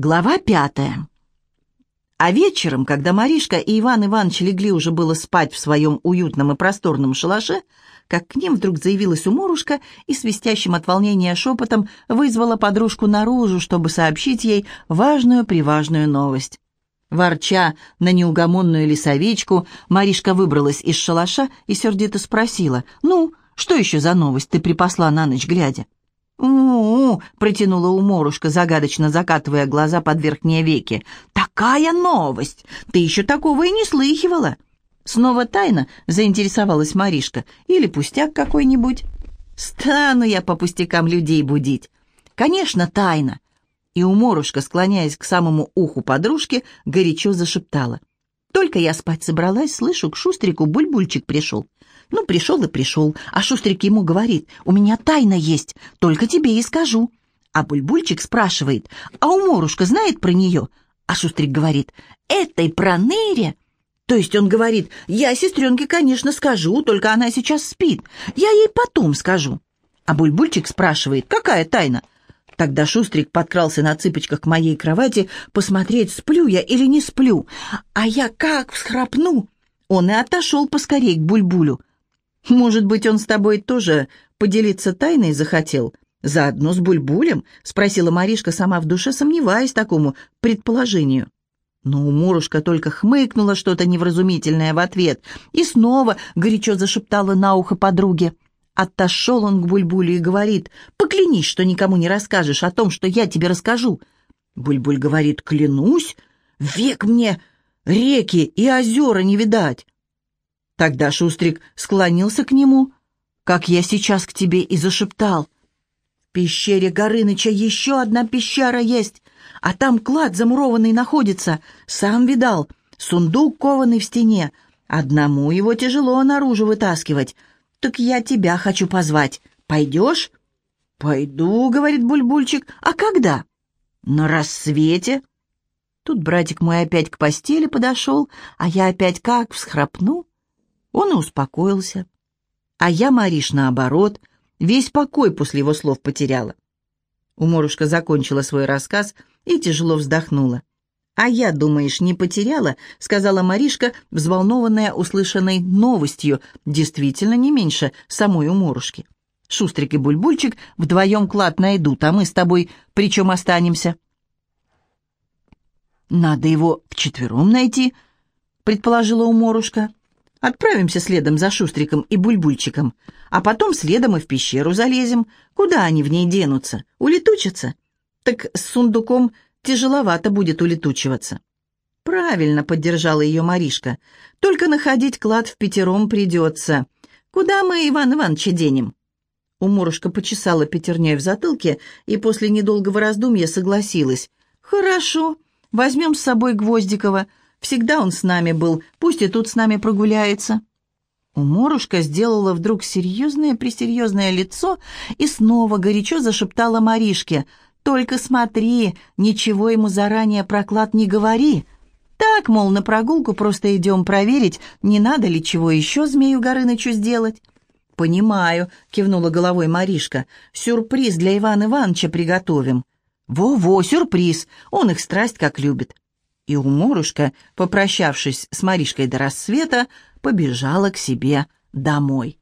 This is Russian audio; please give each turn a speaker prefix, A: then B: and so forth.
A: Глава пятая. А вечером, когда Маришка и Иван Иванович легли уже было спать в своем уютном и просторном шалаше, как к ним вдруг заявилась уморушка и свистящим от волнения шепотом вызвала подружку наружу, чтобы сообщить ей важную-приважную новость. Ворча на неугомонную лесовичку, Маришка выбралась из шалаша и сердито спросила, «Ну, что еще за новость ты припасла на ночь глядя?» «У-у-у!» — протянула уморушка, загадочно закатывая глаза под верхние веки. «Такая новость! Ты еще такого и не слыхивала!» «Снова тайна?» — заинтересовалась Маришка. «Или пустяк какой-нибудь?» «Стану я по пустякам людей будить!» «Конечно, тайна!» И уморушка, склоняясь к самому уху подружки, горячо зашептала. «Только я спать собралась, слышу, к Шустрику бульбульчик пришел. Ну, пришел и пришел, а Шустрик ему говорит, «У меня тайна есть, только тебе и скажу». А Бульбульчик спрашивает, «А Уморушка знает про нее?» А Шустрик говорит, «Этой проныре». То есть он говорит, «Я сестренке, конечно, скажу, только она сейчас спит. Я ей потом скажу». А Бульбульчик спрашивает, «Какая тайна?» Тогда Шустрик подкрался на цыпочках к моей кровати посмотреть, сплю я или не сплю. А я как всхрапну. Он и отошел поскорей к Бульбулю. «Может быть, он с тобой тоже поделиться тайной захотел? Заодно с Бульбулем?» — спросила Маришка, сама в душе сомневаясь такому предположению. Но Мурушка только хмыкнула что-то невразумительное в ответ и снова горячо зашептала на ухо подруге. Отошел он к Бульбулю и говорит, «Поклянись, что никому не расскажешь о том, что я тебе расскажу». Бульбуль говорит, «Клянусь, век мне реки и озера не видать». Тогда Шустрик склонился к нему, как я сейчас к тебе и зашептал. В пещере Горыныча еще одна пещера есть, а там клад замурованный находится. Сам видал, сундук кованый в стене. Одному его тяжело наружу вытаскивать. Так я тебя хочу позвать. Пойдешь? «Пойду», — говорит Бульбульчик. «А когда?» «На рассвете». Тут братик мой опять к постели подошел, а я опять как всхрапну. Он и успокоился. А я, Мариш, наоборот, весь покой после его слов потеряла. Уморушка закончила свой рассказ и тяжело вздохнула. «А я, думаешь, не потеряла?» — сказала Маришка, взволнованная услышанной новостью, действительно не меньше самой уморушки. «Шустрик и Бульбульчик вдвоем клад найдут, а мы с тобой причем останемся?» «Надо его вчетвером найти», — предположила уморушка. Отправимся следом за Шустриком и Бульбульчиком, а потом следом и в пещеру залезем. Куда они в ней денутся? Улетучатся? Так с сундуком тяжеловато будет улетучиваться. Правильно поддержала ее Маришка. Только находить клад в пятером придется. Куда мы Иван Ивановича денем? Уморушка почесала пятерней в затылке и после недолгого раздумья согласилась. «Хорошо, возьмем с собой Гвоздикова. Всегда он с нами был, пусть и тут с нами прогуляется». Уморушка сделала вдруг серьезное-пресерьезное лицо и снова горячо зашептала Маришке. «Только смотри, ничего ему заранее проклад не говори. Так, мол, на прогулку просто идем проверить, не надо ли чего еще Змею Горынычу сделать». «Понимаю», — кивнула головой Маришка. «Сюрприз для Ивана Ивановича приготовим». «Во-во, сюрприз! Он их страсть как любит и уморушка, попрощавшись с Маришкой до рассвета, побежала к себе домой.